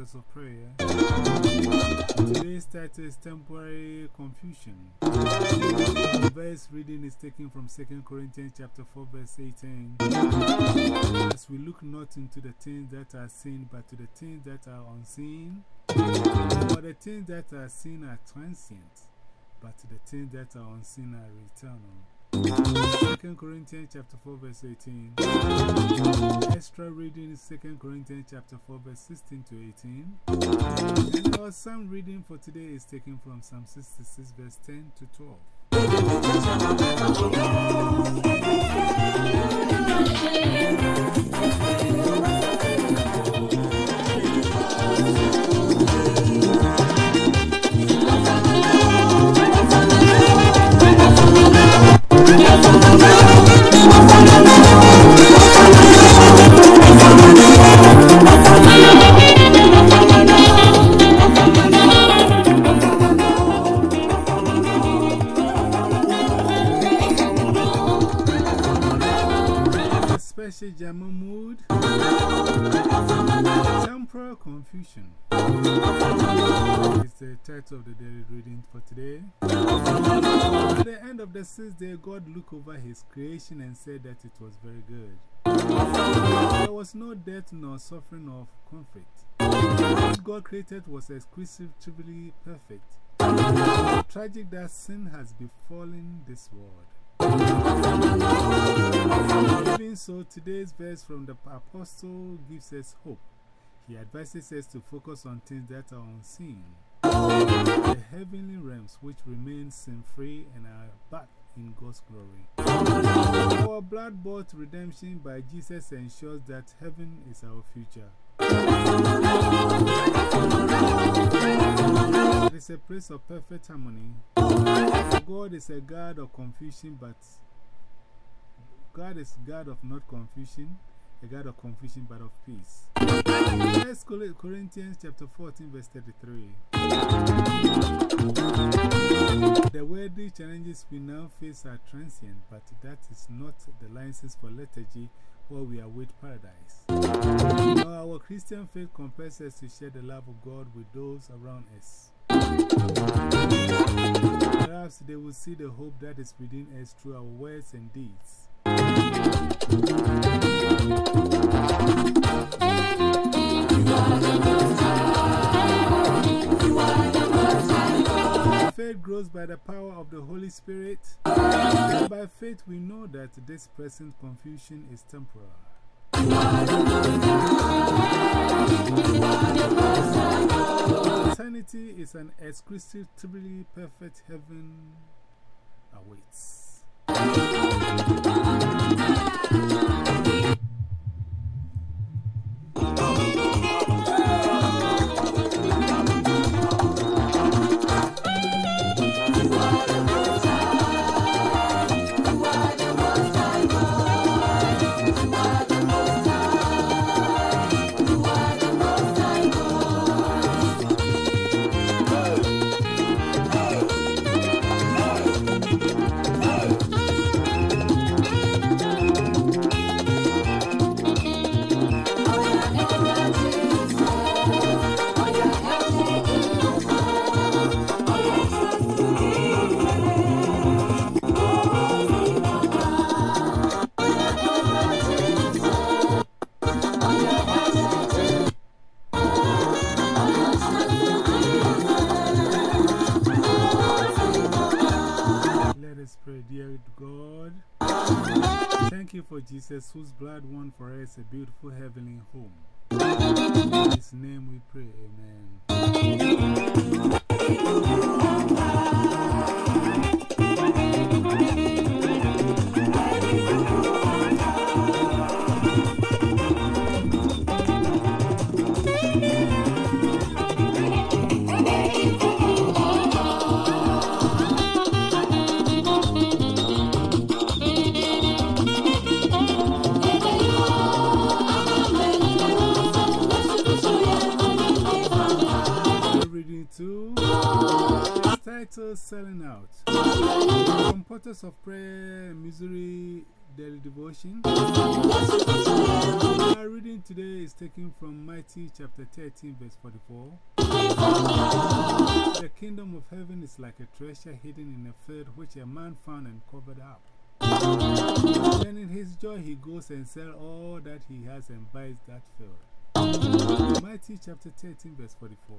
of Prayer. Today's title is Temporary Confusion. The verse reading is taken from 2 Corinthians chapter 4, verse 18. As we look not into the things that are seen, but to the things that are unseen. For the things that are seen are transient, but the things that are unseen are eternal. 2 Corinthians chapter 4 verse 18. Extra reading is 2 Corinthians chapter 4 verse 16 to 18. And our psalm reading for today is taken from Psalm 66 verse 10 to 12. Special Jama mood. Temporal confusion is the title of the daily reading for today. At the end of the sixth day, God looked over his creation and said that it was very good. There was no death, nor suffering, nor conflict. What God created was exclusively perfect. Tragic that sin has befallen this world. So, today's verse from the Apostle gives us hope. He advises us to focus on things that are unseen, the heavenly realms which remain sin free and are back in God's glory. Our blood bought redemption by Jesus ensures that heaven is our future. Is a place of perfect harmony. God is a God of confusion, but God is God of not confusion, a God of confusion, but of peace. 1 Corinthians chapter 14, verse 33. The worldly challenges we now face are transient, but that is not the license for lethargy while we await paradise. Our Christian faith compels us to share the love of God with those around us. Perhaps they will see the hope that is within us through our words and deeds. Faith grows by the power of the Holy Spirit. By faith, we know that this present confusion is temporal. Eternity is an exclusively perfect heaven awaits. Thank you for Jesus, whose blood won for us a beautiful heavenly home. In His name we pray, Amen. Of Prayer, Misery daily devotion. Our reading today is taken from Matthew chapter 13, verse 44. The kingdom of heaven is like a treasure hidden in a field which a man found and covered up. Then in his joy he goes and sells all that he has and buys that field. Matthew chapter 13, verse 44.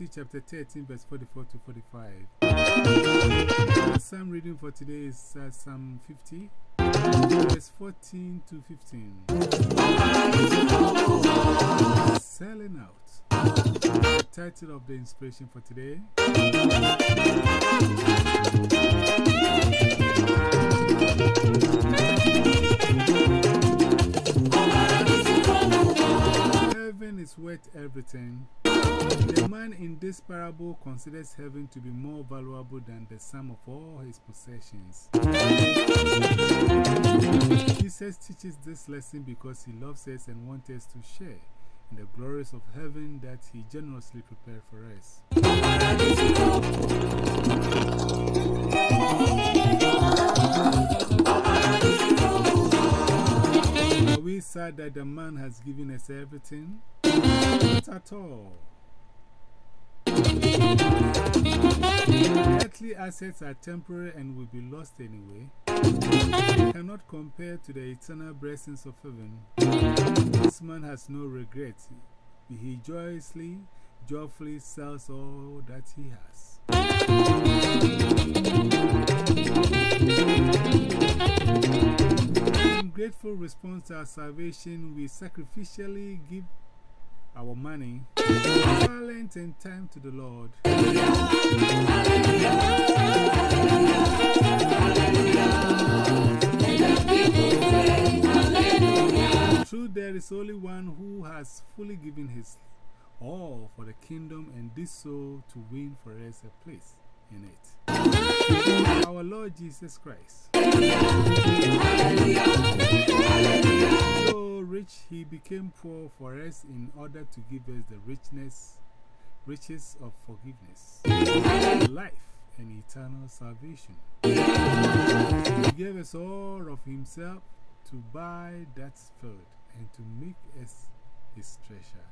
Matthew chapter 13, verse 44 to 45. The psalm reading for today is uh, Psalm 50, verse 14 to 15. Selling out. The title of the inspiration for today. Heaven is worth everything. The man in this parable considers heaven to be more valuable than the sum of all his possessions. Jesus teaches this lesson because he loves us and wants us to share in the glories of heaven that he generously prepared for us. Are we sad that the man has given us everything? Not at all. Earthly assets are temporary and will be lost anyway. Cannot compare to the eternal blessings of heaven. This man has no regrets. He joyously, joyfully sells all that he has. In grateful response to our salvation, we sacrificially give our money, talent, and time to the Lord. True, there is only one who has fully given his all for the kingdom and did so to win for us a place in it. Our Lord Jesus Christ. Though rich, he became poor for us in order to give us the richness, riches of forgiveness, life, and eternal salvation. He gave us all of himself to buy that field and to make us his treasure.